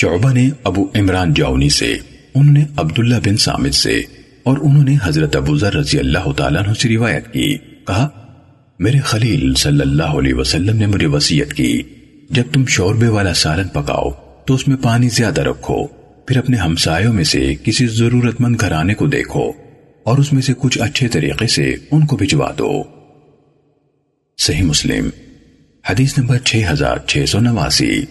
شعبہ نے ابو عمران جاؤنی سے، انہوں نے عبداللہ بن سامد سے، اور انہوں نے حضرت ابو ذر رضی اللہ تعالیٰ عنہ سے روایت کی۔ کہا، میرے خلیل صلی اللہ علیہ وسلم نے مجھے وسیعت کی، جب تم شوربے والا سالن پکاؤ، تو اس میں پانی زیادہ رکھو، پھر اپنے ہمسایوں میں سے کسی ضرورت مند گھرانے کو دیکھو، اور اس میں سے کچھ اچھے طریقے سے ان کو بھجوا دو۔ صحیح مسلم، حدیث نمبر 6689